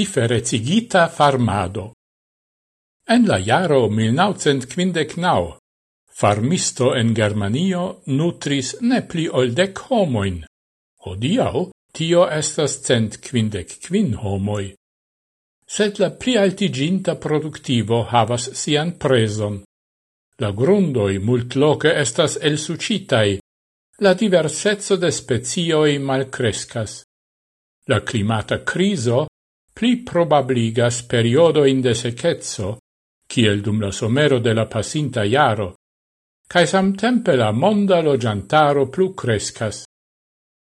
ciferecigita farmado. En la jaro 1959 farmisto en Germanio nutris ne pli ol dec homoin. Hodiau tio estas cent quindec quin homoi. Sed la pli altiginta productivo havas sian preson. La grundoi multloce estas elsucitai, la diversezzo de spezioi malcrescas. La climata criso pli probabligas periodoin de secezzo, kiel dum la somero de la pasinta iaro, cae samtempe la monda lo giantaro plu crescas.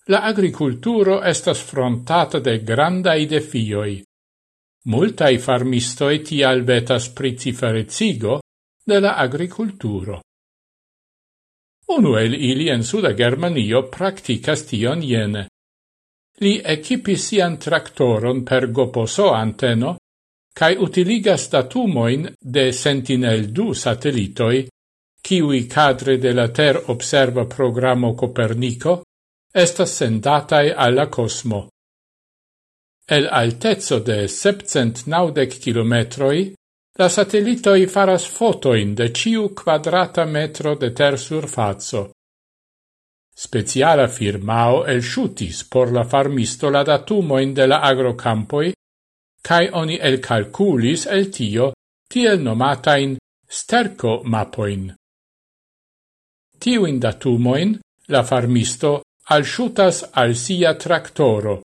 La agriculturo estas frontata de grandai defioi. Multai farmistoi tial vetas pri ciferecigo de la agriculturo. Unu el ili en Suda Germanio practicas tion jene. Li equipis sian traktoron per goposo anteno cae utiligas datumoin de Sentinel-2 satellitoi, kiwi cadre de la Ter Observa Programo Copernico, estas sendatae alla cosmo. El altezzo de 790 kilometroi, la satellitoi faras fotoin de ciu quadrata metro de ter surfazzo. Speciala firmao elsciutis por la farmisto la datumoin de la agrocampoi, cae oni el calculis el tio tiel nomatain sterco mapoin. Tiuin datumoin la farmisto al shutas al sia tractoro,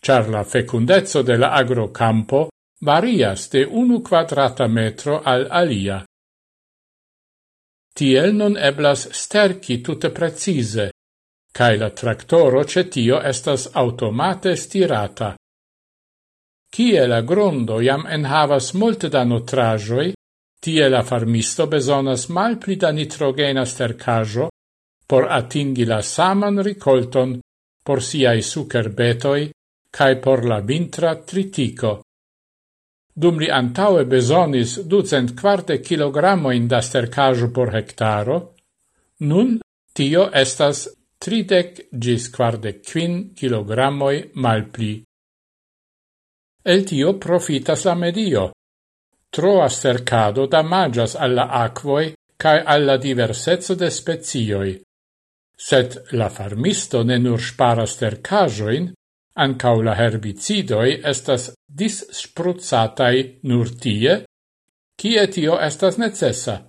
char la fecundezzo de la agrocampo varias de unu quadrata metro al alia. Tiel non eblas sterci tutte precise, cae la tractoro cetio estas automate stirata. Cie la grondo jam enhavas multe da nutrajoi, tie la farmisto besonas malpli da nitrogena stercajo por atingi la saman ricolton por siai sucerbetoi cae por la vintra tritico. Dum li antaue besonis ducent quarte kilogrammoin da stercajo por hectaro, nun tio estas tridec gis quardec quin kilogrammoi malpli. El tio profitas la medio. Troa cercado damagias alla aquoi cae alla diversezzo de spezioi. Set la farmisto ne nur sparas tercajoin, ancau la herbicidoi estas dis spruzzatai nur tie, cie tio estas necessa.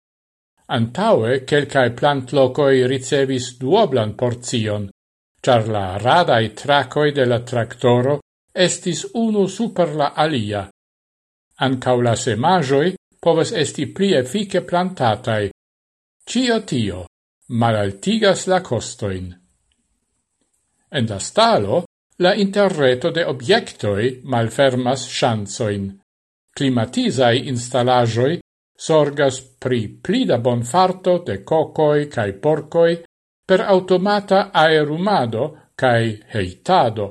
Antaue quelcae plant locoi ricevis duoblan porzion, char la radai tracoi de la tractoro estis unu super la alia. Ancau la semajoi poves esti pli effice plantatai. Cio tio malaltigas la costoin. En la stalo, la interreto de obiectoi malfermas chanzoin. Climatizai installajoi sorgas pri pli da bonfarto de cocoi cae porcoi per automata aerumado cae heitado.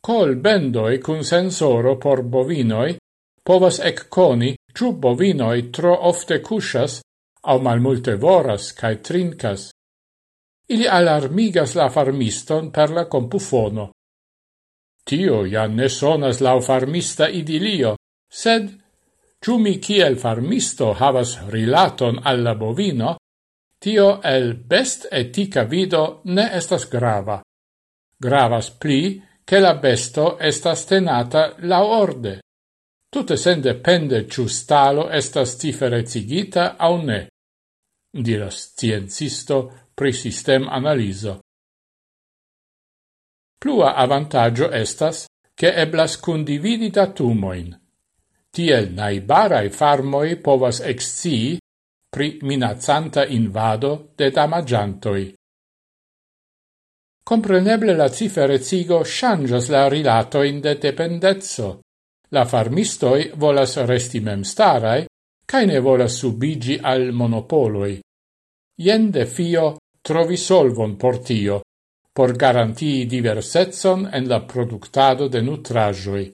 Col bendoi cun sensoro por bovinoi povas ecconi ciu bovinoi tro ofte cusas au malmulte voras cae trincas. Ili alarmigas la farmiston per la compufono. Tio ja ne sonas lau farmista idilio, sed Ciu mi kiel farmisto havas rilaton alla bovino, tio el best etica vido ne estas grava. Gravas pli che la besto estas tenata laorde. Tutte sen depende ciu stalo estas tiferezigita au ne, diras ciencisto pri sistem analiso. Plua avantaggio estas che eblas condividi datumoin tiel naibarai farmoi povas excii pri minacanta invado de damagiantoi. Compreneble la ciferecigo changas la rilatoin de dependezzo. La farmistoi volas resti memstarai, cae ne volas subigi al monopoloi. Ien defio trovi solvon por tio, por garantii diversetson en la productado de nutrajoi.